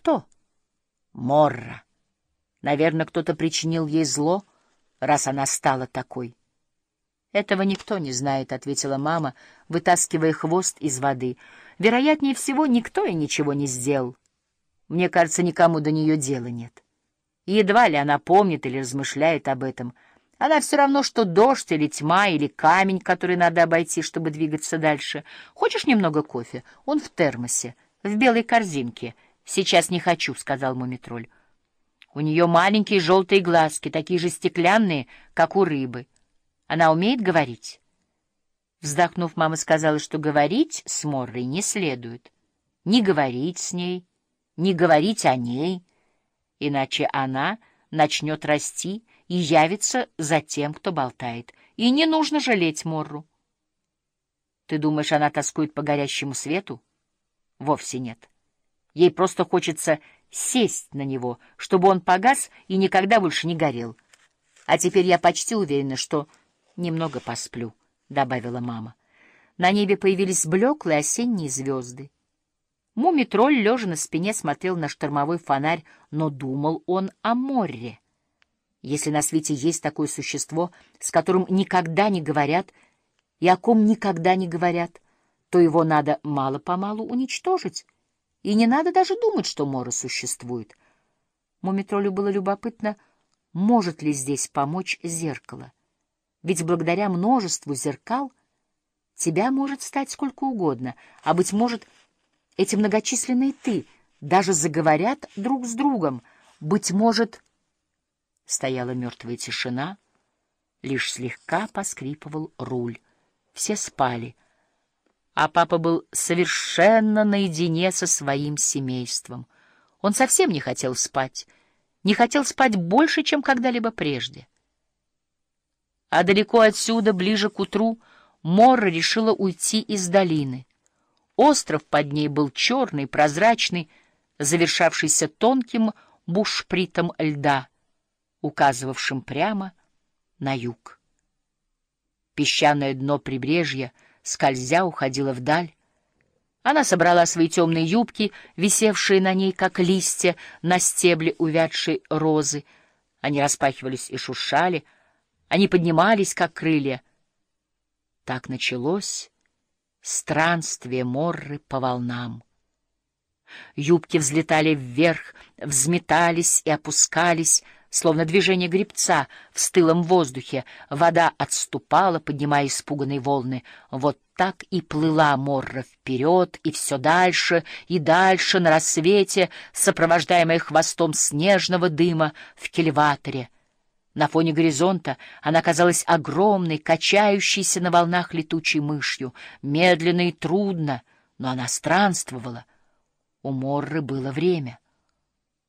кто? Морра. Наверное, кто-то причинил ей зло, раз она стала такой. «Этого никто не знает», — ответила мама, вытаскивая хвост из воды. «Вероятнее всего, никто и ничего не сделал. Мне кажется, никому до нее дела нет. Едва ли она помнит или размышляет об этом. Она все равно, что дождь или тьма, или камень, который надо обойти, чтобы двигаться дальше. Хочешь немного кофе? Он в термосе, в белой корзинке. Сейчас не хочу», — сказал Мумитроль. У нее маленькие желтые глазки, такие же стеклянные, как у рыбы. Она умеет говорить? Вздохнув, мама сказала, что говорить с Моррой не следует. Не говорить с ней, не говорить о ней, иначе она начнет расти и явится за тем, кто болтает. И не нужно жалеть Морру. Ты думаешь, она тоскует по горящему свету? Вовсе нет. Ей просто хочется сесть на него, чтобы он погас и никогда больше не горел. А теперь я почти уверена, что немного посплю, — добавила мама. На небе появились блеклые осенние звезды. Муми-тролль, лежа на спине, смотрел на штормовой фонарь, но думал он о море. Если на свете есть такое существо, с которым никогда не говорят и о ком никогда не говорят, то его надо мало-помалу уничтожить, и не надо даже думать, что море существует. Мумитролю было любопытно, может ли здесь помочь зеркало. Ведь благодаря множеству зеркал тебя может стать сколько угодно, а, быть может, эти многочисленные «ты» даже заговорят друг с другом. Быть может, стояла мертвая тишина, лишь слегка поскрипывал руль. Все спали, а папа был совершенно наедине со своим семейством. Он совсем не хотел спать, не хотел спать больше, чем когда-либо прежде. А далеко отсюда, ближе к утру, Морра решила уйти из долины. Остров под ней был черный, прозрачный, завершавшийся тонким бушпритом льда, указывавшим прямо на юг. Песчаное дно прибрежья, скользя, уходило вдаль. Она собрала свои темные юбки, висевшие на ней, как листья, на стебле увядшей розы. Они распахивались и шуршали — они поднимались, как крылья. Так началось странствие Морры по волнам. Юбки взлетали вверх, взметались и опускались, словно движение гребца в стылом воздухе. Вода отступала, поднимая испуганные волны. Вот так и плыла Морра вперед, и все дальше, и дальше на рассвете, сопровождаемая хвостом снежного дыма в кельваторе. На фоне горизонта она казалась огромной, качающейся на волнах летучей мышью, медленно и трудно, но она странствовала. У Морры было время.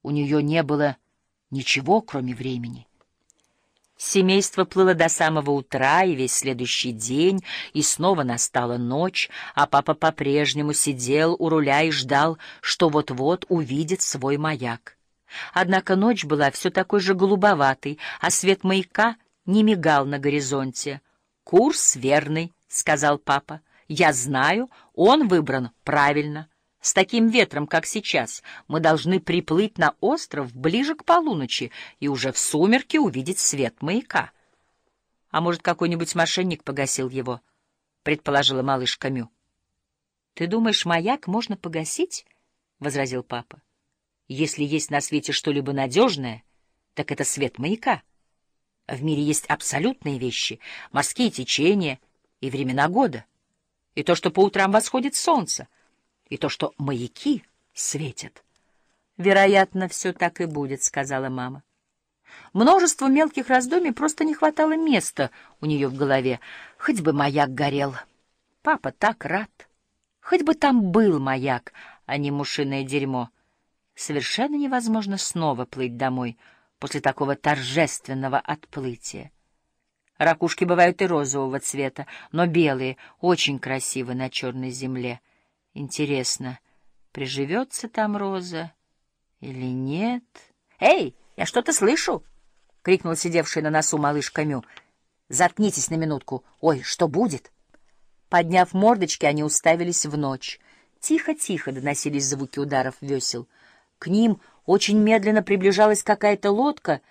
У нее не было ничего, кроме времени. Семейство плыло до самого утра и весь следующий день, и снова настала ночь, а папа по-прежнему сидел у руля и ждал, что вот-вот увидит свой маяк. Однако ночь была все такой же голубоватой, а свет маяка не мигал на горизонте. «Курс верный», — сказал папа. «Я знаю, он выбран правильно. С таким ветром, как сейчас, мы должны приплыть на остров ближе к полуночи и уже в сумерки увидеть свет маяка». «А может, какой-нибудь мошенник погасил его?» — предположила малыш Камю. «Ты думаешь, маяк можно погасить?» — возразил папа. Если есть на свете что-либо надежное, так это свет маяка. В мире есть абсолютные вещи, морские течения и времена года, и то, что по утрам восходит солнце, и то, что маяки светят. «Вероятно, все так и будет», — сказала мама. Множество мелких раздумий просто не хватало места у нее в голове. Хоть бы маяк горел. Папа так рад. Хоть бы там был маяк, а не мушиное дерьмо. Совершенно невозможно снова плыть домой после такого торжественного отплытия. Ракушки бывают и розового цвета, но белые, очень красивы на черной земле. Интересно, приживется там роза или нет? «Эй, я что-то слышу!» — крикнул сидевший на носу малыш Камю. «Заткнитесь на минутку. Ой, что будет?» Подняв мордочки, они уставились в ночь. Тихо-тихо доносились звуки ударов весел — К ним очень медленно приближалась какая-то лодка —